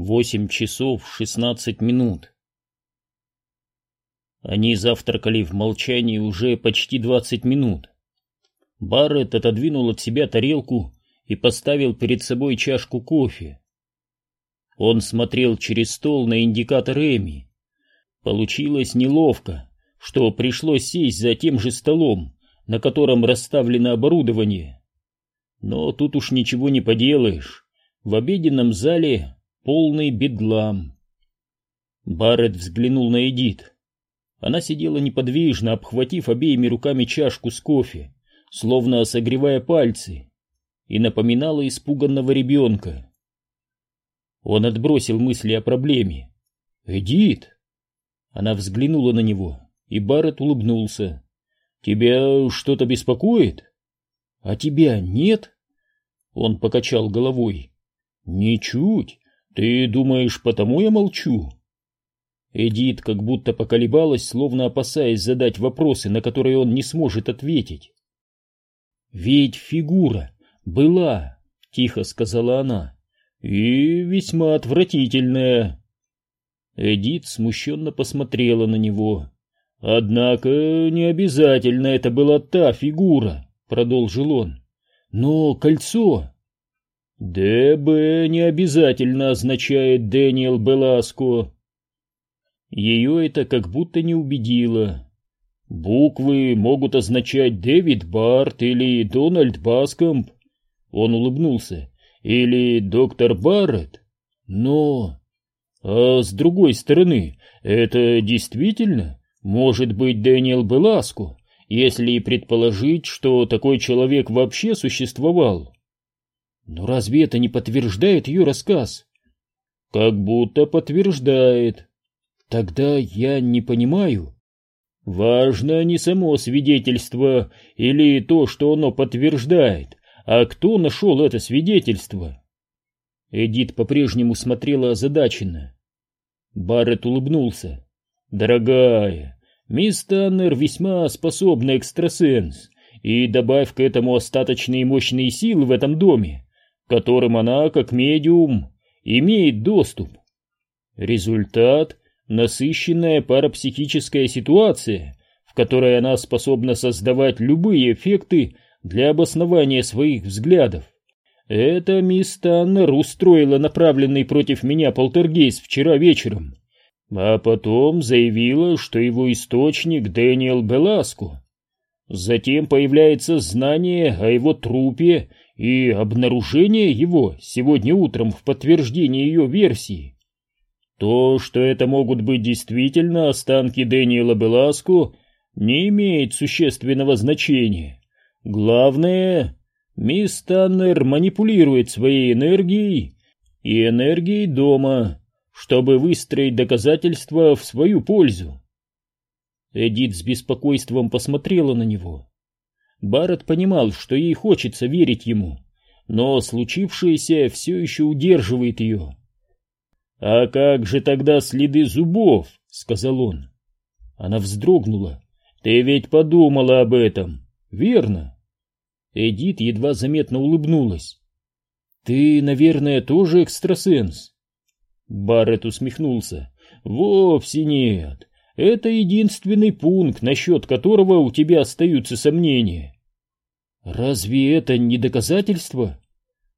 Восемь часов шестнадцать минут. Они завтракали в молчании уже почти двадцать минут. Барретт отодвинул от себя тарелку и поставил перед собой чашку кофе. Он смотрел через стол на индикатор Эми. Получилось неловко, что пришлось сесть за тем же столом, на котором расставлено оборудование. Но тут уж ничего не поделаешь. В обеденном зале полный бедлам. Барретт взглянул на Эдит. Она сидела неподвижно, обхватив обеими руками чашку с кофе, словно согревая пальцы, и напоминала испуганного ребенка. Он отбросил мысли о проблеме. «Эдит!» Она взглянула на него, и Барретт улыбнулся. «Тебя что-то беспокоит?» «А тебя нет?» Он покачал головой. «Ничуть. Ты думаешь, потому я молчу?» Эдит как будто поколебалась, словно опасаясь задать вопросы, на которые он не сможет ответить. «Ведь фигура была», — тихо сказала она, — «и весьма отвратительная». Эдит смущенно посмотрела на него. «Однако не обязательно это была та фигура», — продолжил он. «Но кольцо...» «ДБ не обязательно означает Дэниел Беласко». Ее это как будто не убедило. Буквы могут означать Дэвид Барт или Дональд Баскомп. Он улыбнулся. Или доктор Барретт. Но... А с другой стороны, это действительно может быть Дэниел Беласко, если предположить, что такой человек вообще существовал. Но разве это не подтверждает ее рассказ? Как будто подтверждает. Тогда я не понимаю. Важно не само свидетельство или то, что оно подтверждает, а кто нашел это свидетельство. Эдит по-прежнему смотрела озадаченно. Барретт улыбнулся. «Дорогая, мисс Таннер весьма способный экстрасенс, и добавь к этому остаточные мощные силы в этом доме, которым она, как медиум, имеет доступ. Результат — насыщенная парапсихическая ситуация, в которой она способна создавать любые эффекты для обоснования своих взглядов. Это мисс Таннер устроила направленный против меня полтергейст вчера вечером, а потом заявила, что его источник Дэниел Беласко. Затем появляется знание о его трупе и обнаружение его сегодня утром в подтверждение ее версии. То, что это могут быть действительно останки Дэниела Беласко, не имеет существенного значения. Главное, мисс Таннер манипулирует своей энергией и энергией дома, чтобы выстроить доказательства в свою пользу. Эдит с беспокойством посмотрела на него. Барретт понимал, что ей хочется верить ему, но случившееся все еще удерживает ее. «А как же тогда следы зубов?» — сказал он. Она вздрогнула. «Ты ведь подумала об этом, верно?» Эдит едва заметно улыбнулась. «Ты, наверное, тоже экстрасенс?» Барретт усмехнулся. «Вовсе нет. Это единственный пункт, насчет которого у тебя остаются сомнения. Разве это не доказательство?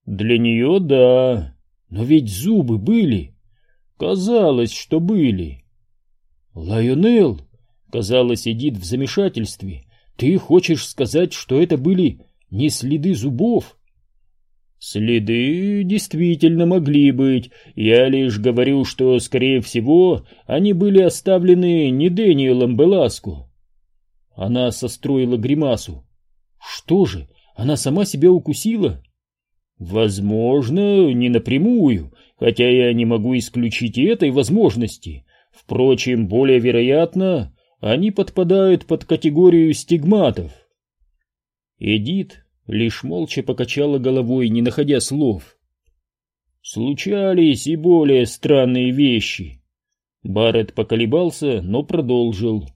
Для нее да, но ведь зубы были. Казалось, что были. Лайонел, казалось, сидит в замешательстве. Ты хочешь сказать, что это были не следы зубов? Следы действительно могли быть. Я лишь говорю, что, скорее всего, они были оставлены не Дэниелом Беласку. Она состроила гримасу. Что же, она сама себя укусила? Возможно, не напрямую, хотя я не могу исключить этой возможности. Впрочем, более вероятно, они подпадают под категорию стигматов. Эдит лишь молча покачала головой, не находя слов. Случались и более странные вещи. Барретт поколебался, но продолжил.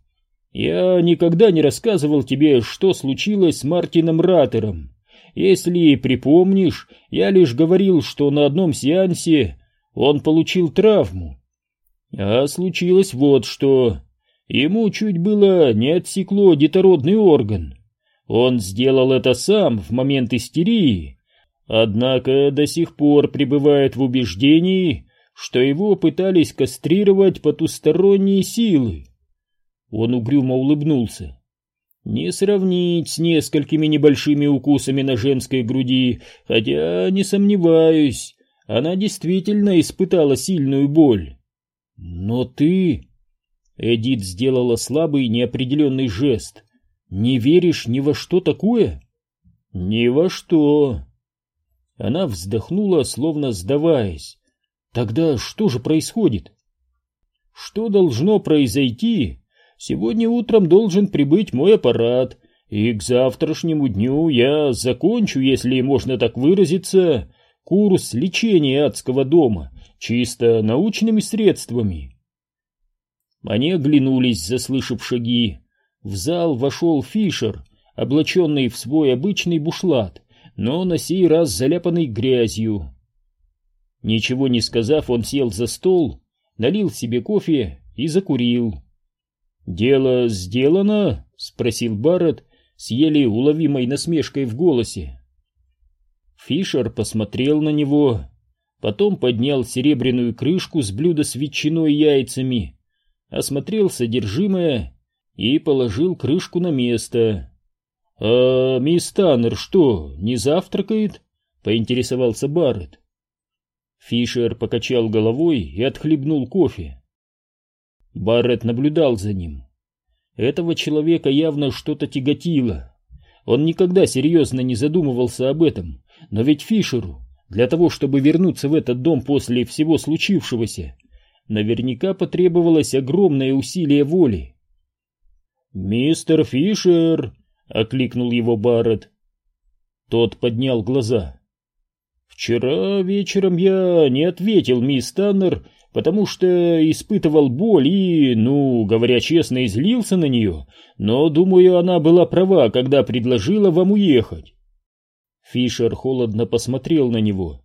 Я никогда не рассказывал тебе, что случилось с Мартином Ратером. Если припомнишь, я лишь говорил, что на одном сеансе он получил травму. А случилось вот что. Ему чуть было не отсекло детородный орган. Он сделал это сам в момент истерии, однако до сих пор пребывает в убеждении, что его пытались кастрировать потусторонние силы. Он угрюмо улыбнулся. Не сравнить с несколькими небольшими укусами на женской груди, хотя, не сомневаюсь, она действительно испытала сильную боль. Но ты... Эдит сделала слабый неопределенный жест. Не веришь ни во что такое? Ни во что. Она вздохнула, словно сдаваясь. Тогда что же происходит? Что должно произойти? Сегодня утром должен прибыть мой аппарат, и к завтрашнему дню я закончу, если можно так выразиться, курс лечения адского дома чисто научными средствами. Они оглянулись, заслышав шаги. В зал вошел Фишер, облаченный в свой обычный бушлат, но на сей раз заляпанный грязью. Ничего не сказав, он сел за стол, налил себе кофе и закурил. «Дело сделано?» — спросил Барретт с еле уловимой насмешкой в голосе. Фишер посмотрел на него, потом поднял серебряную крышку с блюда с ветчиной и яйцами, осмотрел содержимое и положил крышку на место. «А мисс Таннер что, не завтракает?» — поинтересовался Барретт. Фишер покачал головой и отхлебнул кофе. Барретт наблюдал за ним. Этого человека явно что-то тяготило. Он никогда серьезно не задумывался об этом, но ведь Фишеру, для того, чтобы вернуться в этот дом после всего случившегося, наверняка потребовалось огромное усилие воли. «Мистер Фишер!» — окликнул его Барретт. Тот поднял глаза. «Вчера вечером я не ответил, мисс Таннер, потому что испытывал боль и, ну, говоря честно, излился на нее, но, думаю, она была права, когда предложила вам уехать. Фишер холодно посмотрел на него.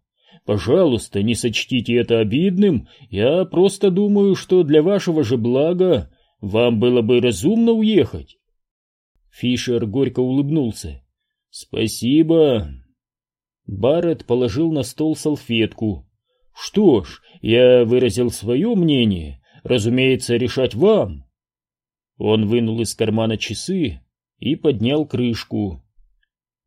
«Пожалуйста, не сочтите это обидным, я просто думаю, что для вашего же блага вам было бы разумно уехать». Фишер горько улыбнулся. «Спасибо». Барретт положил на стол салфетку. «Что ж, я выразил свое мнение, разумеется, решать вам. Он вынул из кармана часы и поднял крышку.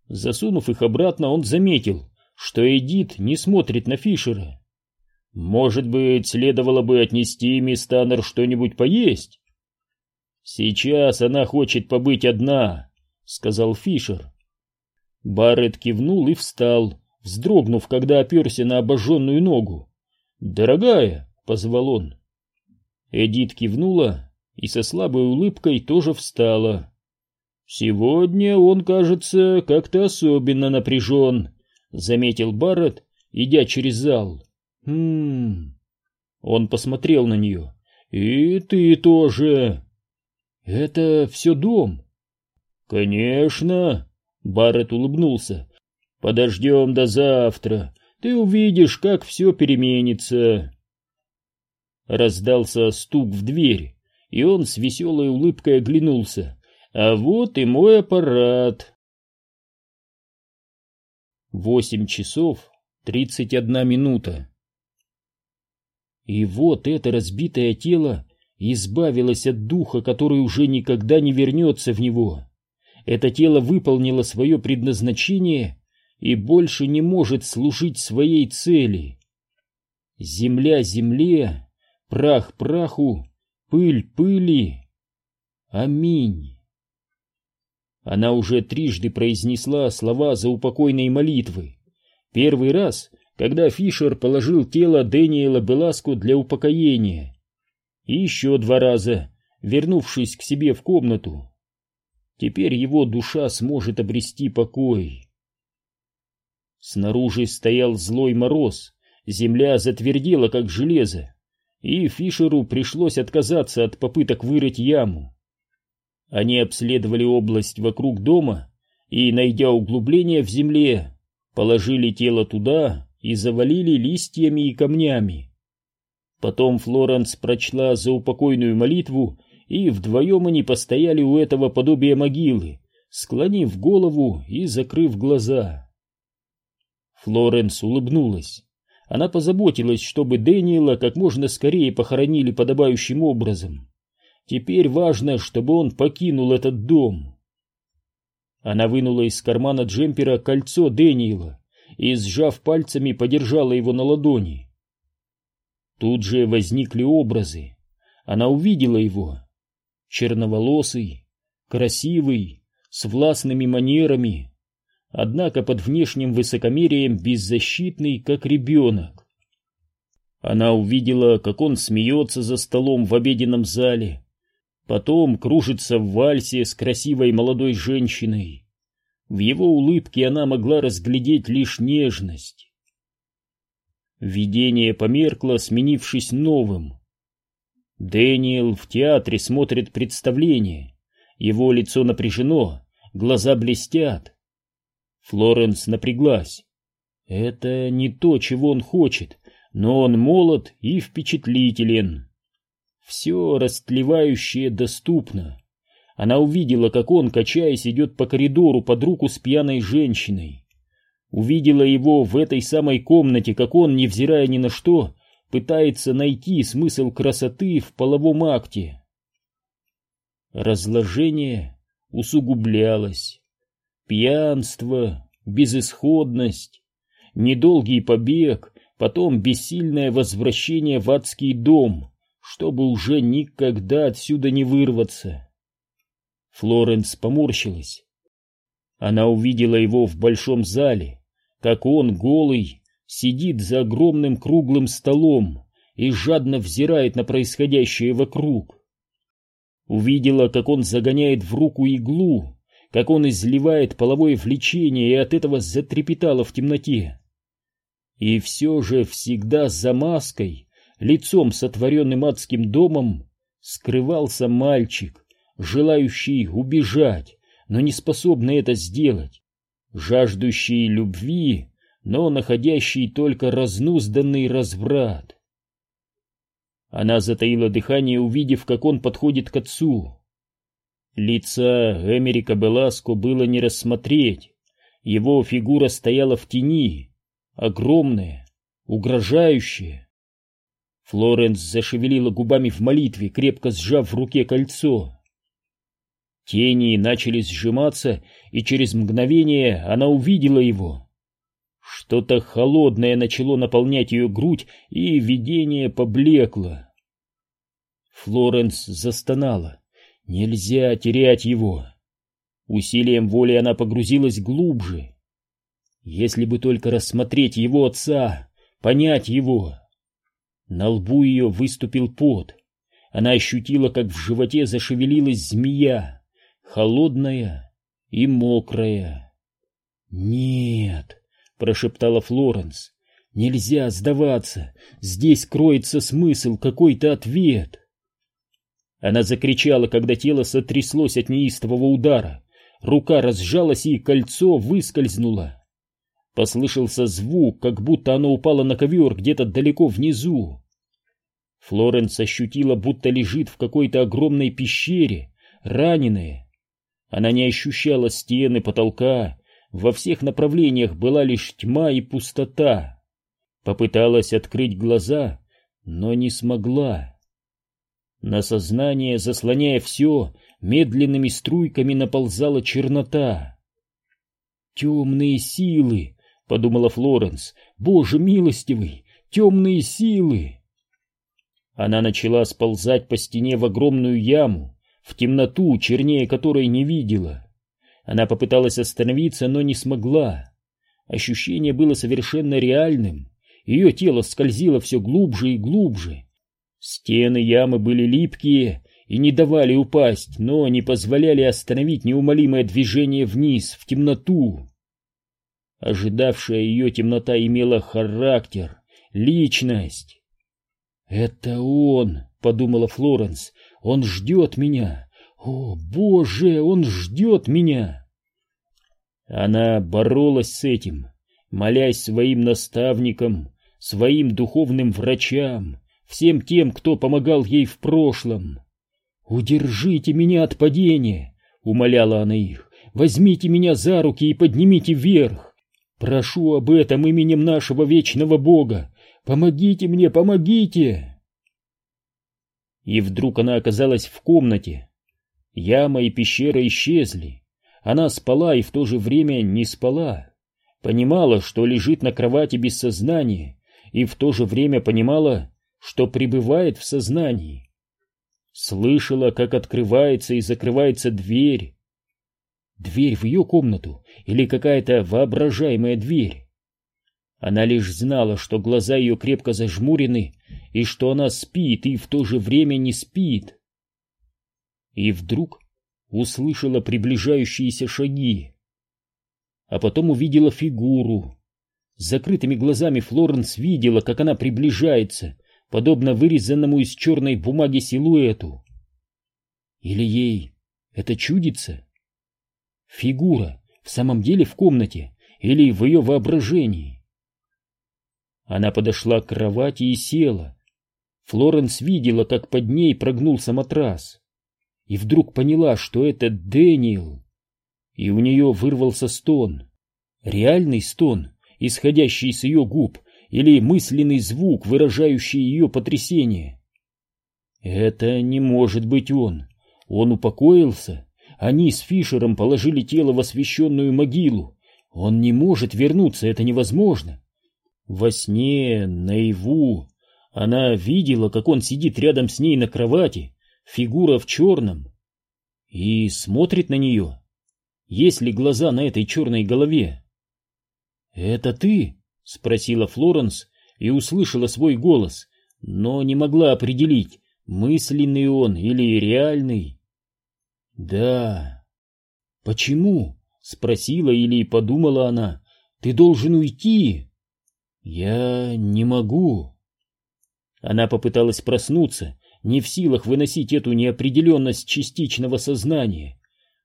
Засунув их обратно, он заметил, что Эдит не смотрит на Фишера. Может быть, следовало бы отнести мисс Таннер что-нибудь поесть? Сейчас она хочет побыть одна, сказал Фишер. Барретт кивнул и встал, вздрогнув, когда оперся на обожженную ногу. «Дорогая!» — позвал он. Эдит кивнула и со слабой улыбкой тоже встала. «Сегодня он, кажется, как-то особенно напряжен», — заметил Барретт, идя через зал. «Хм...» Он посмотрел на нее. «И ты тоже...» «Это все дом?» «Конечно...» Барретт улыбнулся. «Подождем до завтра. Ты увидишь, как все переменится. Раздался стук в дверь, и он с веселой улыбкой оглянулся. А вот и мой аппарат. Восемь часов тридцать одна минута. И вот это разбитое тело избавилось от духа, который уже никогда не вернется в него. Это тело выполнило свое предназначение и больше не может служить своей цели. Земля земле, прах праху, пыль пыли. Аминь. Она уже трижды произнесла слова заупокойной молитвы. Первый раз, когда Фишер положил тело Дэниела Беласку для упокоения. И еще два раза, вернувшись к себе в комнату. Теперь его душа сможет обрести покой. Снаружи стоял злой мороз, земля затвердела, как железо, и Фишеру пришлось отказаться от попыток вырыть яму. Они обследовали область вокруг дома и, найдя углубление в земле, положили тело туда и завалили листьями и камнями. Потом Флоренс прочла заупокойную молитву, и вдвоем они постояли у этого подобия могилы, склонив голову и закрыв глаза. Флоренс улыбнулась. Она позаботилась, чтобы Дэниела как можно скорее похоронили подобающим образом. Теперь важно, чтобы он покинул этот дом. Она вынула из кармана джемпера кольцо Дэниела и, сжав пальцами, подержала его на ладони. Тут же возникли образы. Она увидела его. Черноволосый, красивый, с властными манерами, однако под внешним высокомерием беззащитный, как ребенок. Она увидела, как он смеется за столом в обеденном зале, потом кружится в вальсе с красивой молодой женщиной. В его улыбке она могла разглядеть лишь нежность. Видение померкло, сменившись новым. Дэниел в театре смотрит представление. Его лицо напряжено, глаза блестят. Флоренс напряглась. Это не то, чего он хочет, но он молод и впечатлителен. Все растлевающее доступно. Она увидела, как он, качаясь, идет по коридору под руку с пьяной женщиной. Увидела его в этой самой комнате, как он, невзирая ни на что, пытается найти смысл красоты в половом акте. Разложение усугублялось. Пьянство, безысходность, недолгий побег, потом бессильное возвращение в адский дом — чтобы уже никогда отсюда не вырваться. Флоренс поморщилась. Она увидела его в большом зале, как он, голый, сидит за огромным круглым столом и жадно взирает на происходящее вокруг. Увидела, как он загоняет в руку иглу, как он изливает половое влечение, и от этого затрепетала в темноте. И все же всегда за маской лицом сотворенным адским домом, скрывался мальчик, желающий убежать, но не способный это сделать, жаждущий любви, но находящий только разнузданный разврат. Она затаила дыхание, увидев, как он подходит к отцу. Лица Эмерика Беласко было не рассмотреть, его фигура стояла в тени, огромная, угрожающая. Флоренс зашевелила губами в молитве, крепко сжав в руке кольцо. Тени начали сжиматься, и через мгновение она увидела его. Что-то холодное начало наполнять ее грудь, и видение поблекло. Флоренс застонала. Нельзя терять его. Усилием воли она погрузилась глубже. Если бы только рассмотреть его отца, понять его. На лбу ее выступил пот. Она ощутила, как в животе зашевелилась змея, холодная и мокрая. «Нет», — прошептала Флоренс, — «нельзя сдаваться, здесь кроется смысл, какой-то ответ». Она закричала, когда тело сотряслось от неистового удара. Рука разжалась, и кольцо выскользнуло. Послышался звук, как будто оно упало на ковер где-то далеко внизу. Флоренс ощутила, будто лежит в какой-то огромной пещере, раненая. Она не ощущала стены, потолка, во всех направлениях была лишь тьма и пустота. Попыталась открыть глаза, но не смогла. На сознание, заслоняя все, медленными струйками наползала чернота. «Темные силы!» — подумала Флоренс. «Боже милостивый! Темные силы!» Она начала сползать по стене в огромную яму, в темноту, чернее которой не видела. Она попыталась остановиться, но не смогла. Ощущение было совершенно реальным. Ее тело скользило все глубже и глубже. Стены ямы были липкие и не давали упасть, но не позволяли остановить неумолимое движение вниз, в темноту. Ожидавшая ее темнота имела характер, личность. «Это он!» — подумала Флоренс. «Он ждет меня! О, Боже, он ждет меня!» Она боролась с этим, молясь своим наставникам, своим духовным врачам, всем тем, кто помогал ей в прошлом. «Удержите меня от падения!» — умоляла она их. «Возьмите меня за руки и поднимите вверх! Прошу об этом именем нашего вечного Бога! Помогите мне, помогите!» И вдруг она оказалась в комнате. Яма и пещера исчезли. Она спала и в то же время не спала. Понимала, что лежит на кровати без сознания, и в то же время понимала, что пребывает в сознании. Слышала, как открывается и закрывается дверь. Дверь в ее комнату или какая-то воображаемая дверь. Она лишь знала, что глаза ее крепко зажмурены, и что она спит и в то же время не спит. И вдруг услышала приближающиеся шаги. А потом увидела фигуру. С закрытыми глазами Флоренс видела, как она приближается, подобно вырезанному из черной бумаги силуэту. Или ей это чудится? Фигура в самом деле в комнате или в ее воображении? Она подошла к кровати и села. Флоренс видела, как под ней прогнулся матрас. И вдруг поняла, что это Дэниел. И у нее вырвался стон. Реальный стон, исходящий с ее губ, или мысленный звук, выражающий ее потрясение. Это не может быть он. Он упокоился. Они с Фишером положили тело в освященную могилу. Он не может вернуться, это невозможно. Во сне, наяву, она видела, как он сидит рядом с ней на кровати, фигура в черном, и смотрит на нее. Есть ли глаза на этой черной голове? «Это ты?» — спросила Флоренс и услышала свой голос, но не могла определить, мысленный он или реальный. «Да». «Почему?» — спросила или подумала она. «Ты должен уйти». «Я не могу». Она попыталась проснуться, не в силах выносить эту неопределенность частичного сознания.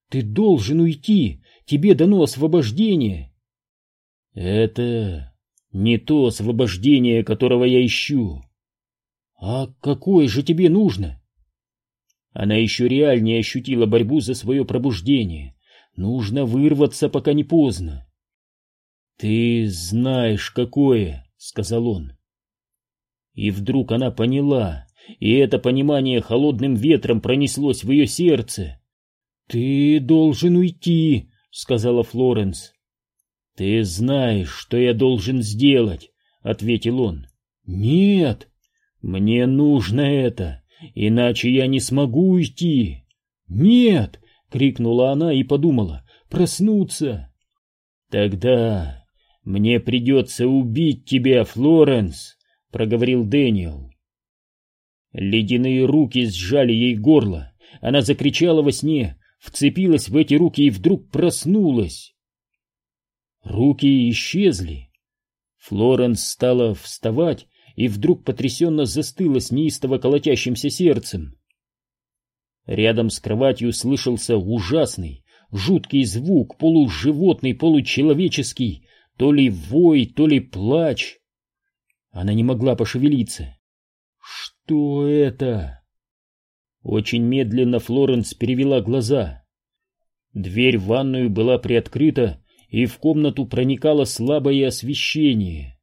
«Ты должен уйти! Тебе дано освобождение!» «Это не то освобождение, которого я ищу. А какое же тебе нужно? Она еще реальнее ощутила борьбу за свое пробуждение. Нужно вырваться, пока не поздно. Ты знаешь, какое, сказал он. И вдруг она поняла, и это понимание холодным ветром пронеслось в ее сердце. Ты должен уйти, сказала Флоренс. «Ты знаешь, что я должен сделать», — ответил он. «Нет, мне нужно это, иначе я не смогу уйти». «Нет!» — крикнула она и подумала. «Проснуться!» «Тогда мне придется убить тебя, Флоренс», — проговорил Дэниел. Ледяные руки сжали ей горло. Она закричала во сне, вцепилась в эти руки и вдруг проснулась. Руки исчезли. Флоренс стала вставать и вдруг потрясенно застыла с неистово колотящимся сердцем. Рядом с кроватью слышался ужасный, жуткий звук, полуживотный, получеловеческий, то ли вой, то ли плач. Она не могла пошевелиться. Что это? Очень медленно Флоренс перевела глаза. Дверь в ванную была приоткрыта, и в комнату проникало слабое освещение.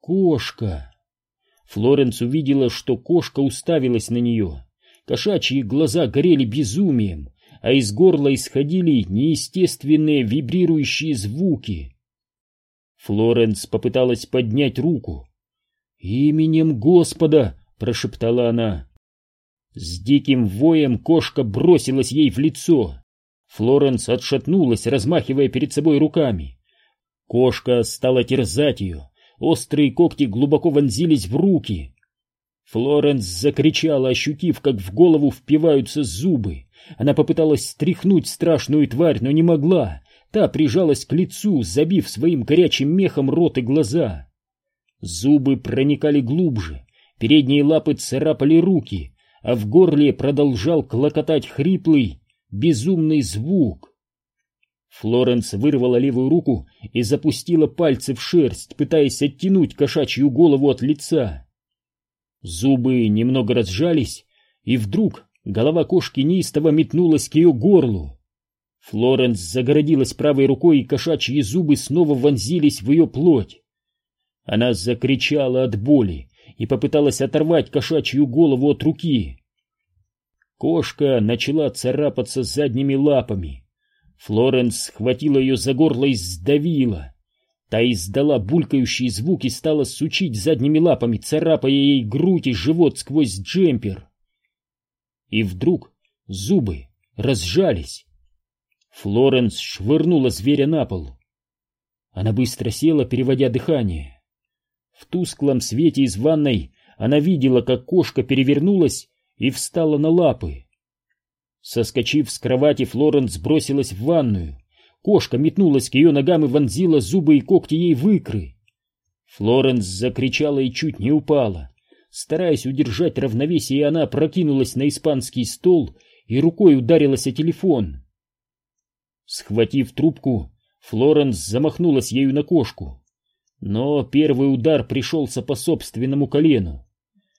Кошка! Флоренс увидела, что кошка уставилась на нее. Кошачьи глаза горели безумием, а из горла исходили неестественные вибрирующие звуки. Флоренс попыталась поднять руку. «Именем Господа!» — прошептала она. С диким воем кошка бросилась ей в лицо. Флоренс отшатнулась, размахивая перед собой руками. Кошка стала терзать ее, острые когти глубоко вонзились в руки. Флоренс закричала, ощутив, как в голову впиваются зубы. Она попыталась стряхнуть страшную тварь, но не могла. Та прижалась к лицу, забив своим горячим мехом рот и глаза. Зубы проникали глубже, передние лапы царапали руки, а в горле продолжал клокотать хриплый, безумный звук. Флоренс вырвала левую руку и запустила пальцы в шерсть, пытаясь оттянуть кошачью голову от лица. Зубы немного разжались, и вдруг голова кошки неистово метнулась к ее горлу. Флоренс загородилась правой рукой, и кошачьи зубы снова вонзились в ее плоть. Она закричала от боли и попыталась оторвать кошачью голову от руки. Кошка начала царапаться задними лапами. Флоренс схватила ее за горло и сдавила. Та издала булькающий звук и стала сучить задними лапами, царапая ей грудь и живот сквозь джемпер. И вдруг зубы разжались. Флоренс швырнула зверя на пол. Она быстро села, переводя дыхание. В тусклом свете из ванной она видела, как кошка перевернулась и встала на лапы. Соскочив с кровати, Флоренс бросилась в ванную. Кошка метнулась к ее ногам и вонзила зубы и когти ей в икры. Флоренс закричала и чуть не упала. Стараясь удержать равновесие, она прокинулась на испанский стол и рукой ударилась о телефон. Схватив трубку, Флоренс замахнулась ею на кошку. Но первый удар пришелся по собственному колену.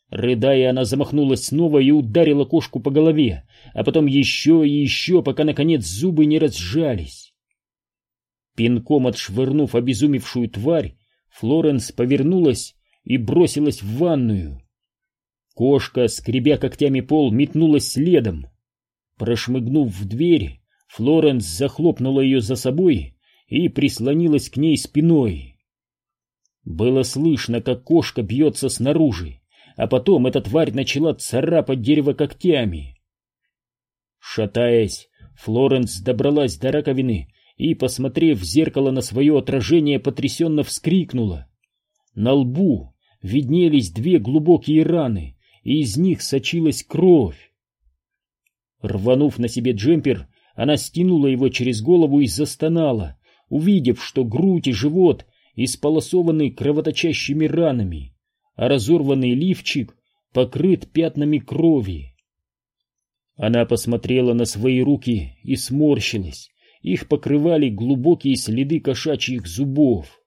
Рыдая, она замахнулась снова и ударила кошку по голове, а потом еще и еще, пока, наконец, зубы не разжались. Пинком отшвырнув обезумевшую тварь, Флоренс повернулась и бросилась в ванную. Кошка, скребя когтями пол, метнулась следом. Прошмыгнув в дверь, Флоренс захлопнула ее за собой и прислонилась к ней спиной. Было слышно, как кошка бьется снаружи, а потом эта тварь начала царапать дерево когтями. Шатаясь, Флоренс добралась до раковины и, посмотрев в зеркало на свое отражение, потрясенно вскрикнула. На лбу виднелись две глубокие раны, и из них сочилась кровь. Рванув на себе джемпер, она стянула его через голову и застонала, увидев, что грудь и живот исполосованы кровоточащими ранами, а разорванный лифчик покрыт пятнами крови. Она посмотрела на свои руки и сморщилась. Их покрывали глубокие следы кошачьих зубов.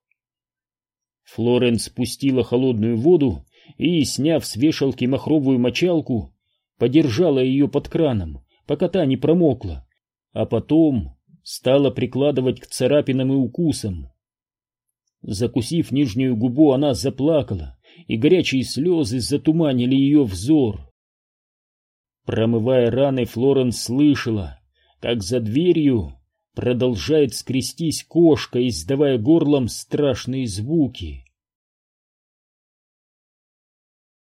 Флоренс спустила холодную воду и, сняв с вешалки махровую мочалку, подержала ее под краном, пока та не промокла, а потом стала прикладывать к царапинам и укусам. Закусив нижнюю губу, она заплакала, и горячие слезы затуманили ее взор. Промывая раны, Флоренс слышала, как за дверью продолжает скрестись кошка, издавая горлом страшные звуки.